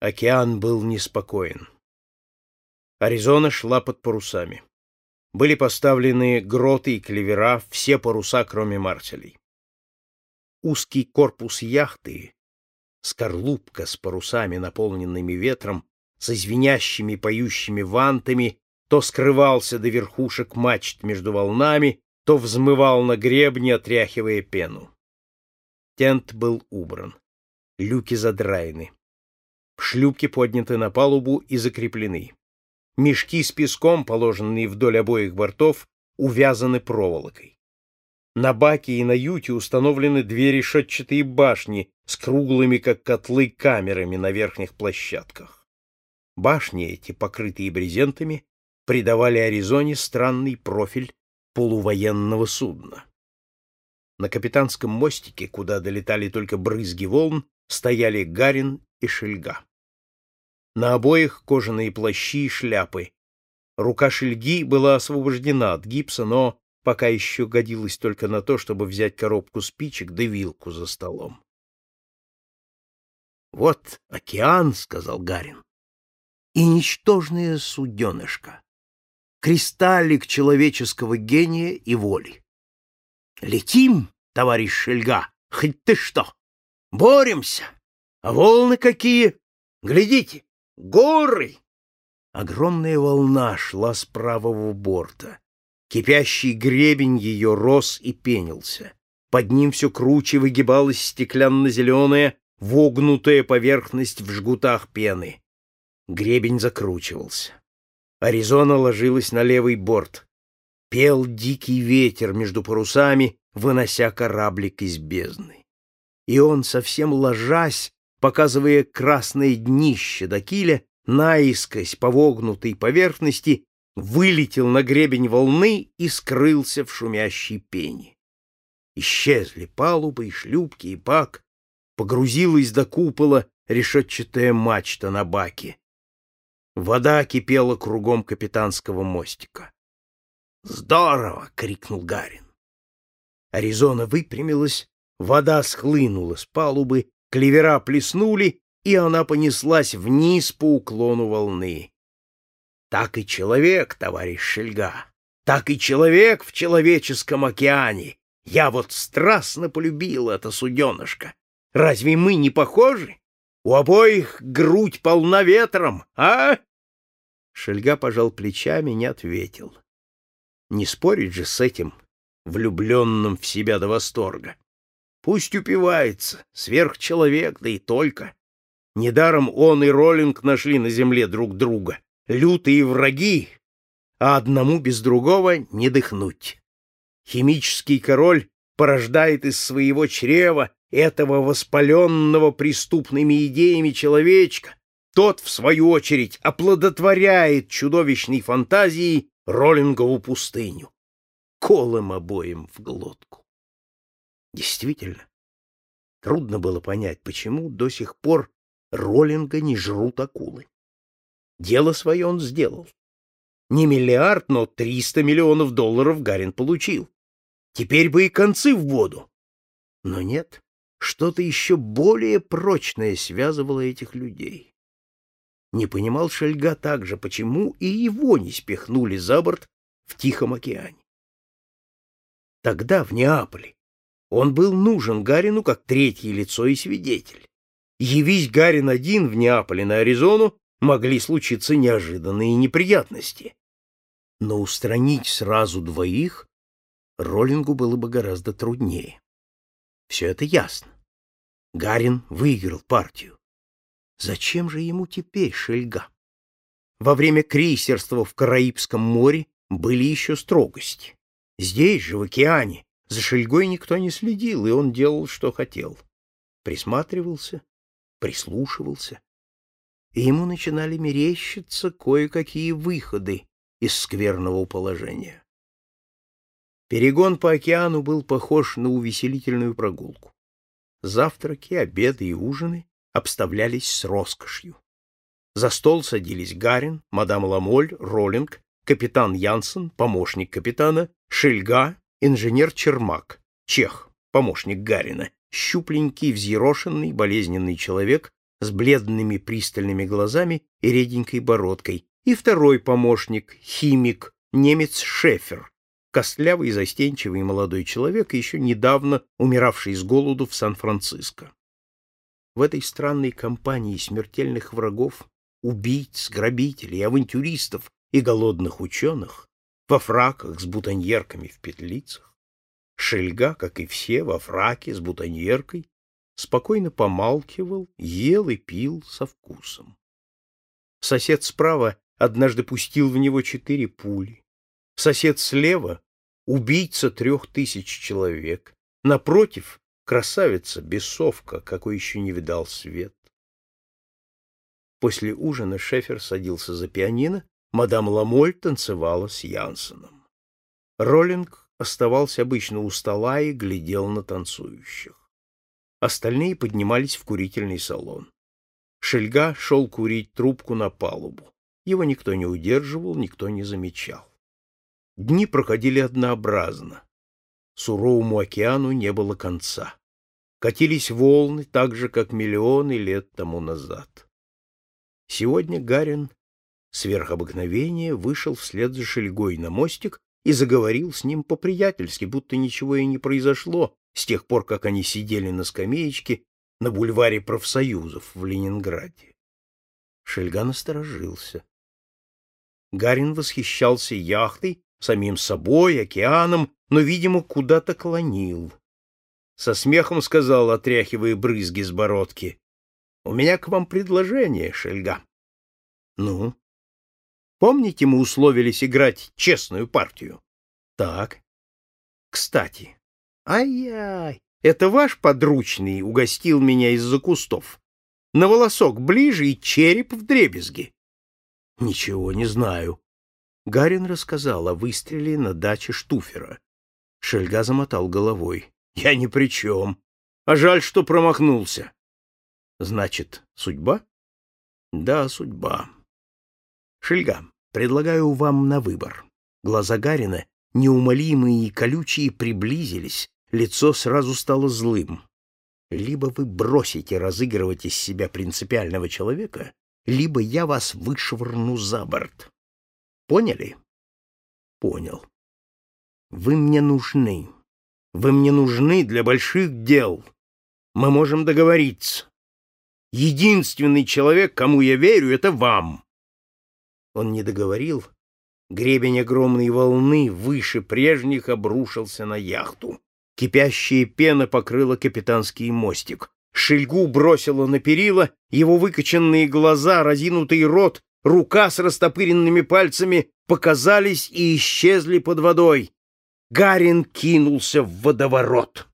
Океан был неспокоен. Аризона шла под парусами. Были поставлены гроты и клевера, все паруса, кроме марселей. Узкий корпус яхты, скорлупка с парусами, наполненными ветром, со звенящими поющими вантами, то скрывался до верхушек мачт между волнами, то взмывал на гребне, отряхивая пену. Тент был убран, люки задраены. Шлюпки подняты на палубу и закреплены. Мешки с песком, положенные вдоль обоих бортов, увязаны проволокой. На баке и на юте установлены две решетчатые башни с круглыми, как котлы, камерами на верхних площадках. Башни эти, покрытые брезентами, придавали Аризоне странный профиль полувоенного судна. На капитанском мостике, куда долетали только брызги волн, стояли Гарин и Шельга. На обоих кожаные плащи и шляпы. Рука Шельги была освобождена от гипса, но пока еще годилась только на то, чтобы взять коробку спичек да вилку за столом. — Вот океан, — сказал Гарин, — и ничтожное суденышко, кристаллик человеческого гения и воли. Летим, товарищ Шельга, хоть ты что, боремся, а волны какие, глядите, Горы! Огромная волна шла с правого борта. Кипящий гребень ее рос и пенился. Под ним все круче выгибалась стеклянно-зеленая, вогнутая поверхность в жгутах пены. Гребень закручивался. Аризона ложилась на левый борт. Пел дикий ветер между парусами, вынося кораблик из бездны. И он, совсем ложась, показывая красное днище до киля, наискось по вогнутой поверхности, вылетел на гребень волны и скрылся в шумящей пене. Исчезли палубы и шлюпки, и пак, погрузилась до купола решетчатая мачта на баке. Вода кипела кругом капитанского мостика. «Здорово!» — крикнул Гарин. Аризона выпрямилась, вода схлынула с палубы клевера плеснули, и она понеслась вниз по уклону волны. Так и человек, товарищ Шельга, так и человек в человеческом океане. Я вот страстно полюбил это суденышко. Разве мы не похожи? У обоих грудь полна ветром, а? Шельга пожал плечами, не ответил. Не спорить же с этим, влюбленным в себя до восторга. Пусть упивается, сверхчеловек, да и только. Недаром он и Роллинг нашли на земле друг друга, лютые враги, а одному без другого не дыхнуть. Химический король порождает из своего чрева этого воспаленного преступными идеями человечка, тот, в свою очередь, оплодотворяет чудовищной фантазией Роллингову пустыню. Колым обоим в глотку. Действительно, трудно было понять, почему до сих пор Роллинга не жрут акулы. Дело свое он сделал. Не миллиард, но триста миллионов долларов Гарин получил. Теперь бы и концы в воду. Но нет, что-то еще более прочное связывало этих людей. Не понимал Шельга также, почему и его не спихнули за борт в Тихом океане. Тогда, в Неаполе, он был нужен Гарину как третье лицо и свидетель. Явись Гарин один в Неаполе на Аризону, могли случиться неожиданные неприятности. Но устранить сразу двоих Роллингу было бы гораздо труднее. Все это ясно. Гарин выиграл партию. Зачем же ему теперь шельга? Во время крейсерства в Караибском море были еще строгости. Здесь же, в океане, за Шельгой никто не следил, и он делал, что хотел. Присматривался, прислушивался. И ему начинали мерещиться кое-какие выходы из скверного положения. Перегон по океану был похож на увеселительную прогулку. Завтраки, обеды и ужины обставлялись с роскошью. За стол садились Гарин, мадам Ламоль, Роллинг, капитан Янсен, помощник капитана, Шельга инженер Чермак, чех, помощник Гарина, щупленький, взъерошенный, болезненный человек с бледными пристальными глазами и реденькой бородкой, и второй помощник, химик, немец Шефер, костлявый застенчивый молодой человек, еще недавно умиравший с голоду в Сан-Франциско. В этой странной компании смертельных врагов, убийц, грабителей, авантюристов и голодных ученых, во фраках с бутоньерками в петлицах, Шельга, как и все, во фраке с бутоньеркой, спокойно помалкивал, ел и пил со вкусом. Сосед справа однажды пустил в него четыре пули. Сосед слева — убийца трех тысяч человек. Напротив — красавица, бесовка, какой еще не видал свет. После ужина Шефер садился за пианино, мадам Ламоль танцевала с Янсеном. Роллинг оставался обычно у стола и глядел на танцующих. Остальные поднимались в курительный салон. Шельга шел курить трубку на палубу. Его никто не удерживал, никто не замечал. Дни проходили однообразно. Суровому океану не было конца. Катились волны так же, как миллионы лет тому назад. Сегодня Гарин сверх обыкновения вышел вслед за Шельгой на мостик и заговорил с ним по-приятельски, будто ничего и не произошло с тех пор, как они сидели на скамеечке на бульваре профсоюзов в Ленинграде. Шельга насторожился. Гарин восхищался яхтой, самим собой, океаном, но, видимо, куда-то клонил. Со смехом сказал, отряхивая брызги с бородки, «У меня к вам предложение, Шельга». «Ну?» «Помните, мы условились играть честную партию?» «Так». «Кстати, ай-яй, это ваш подручный угостил меня из-за кустов. На волосок ближе и череп в дребезги. Ничего не знаю. Гарин рассказал о выстреле на даче Штуфера. Шельга замотал головой. Я ни при чем. А жаль, что промахнулся. Значит, судьба? Да, судьба. Шельга, предлагаю вам на выбор. Глаза Гарина, неумолимые и колючие, приблизились, лицо сразу стало злым. Либо вы бросите разыгрывать из себя принципиального человека, либо я вас вышвырну за борт. Поняли? Понял. Вы мне нужны. Вы мне нужны для больших дел. Мы можем договориться. Единственный человек, кому я верю, это вам. Он не договорил. Гребень огромной волны выше прежних обрушился на яхту. Кипящая пена покрыла капитанский мостик. Шельгу бросило на перила, его выкоченные глаза, разинутый рот, рука с растопыренными пальцами показались и исчезли под водой. Гарин кинулся в водоворот.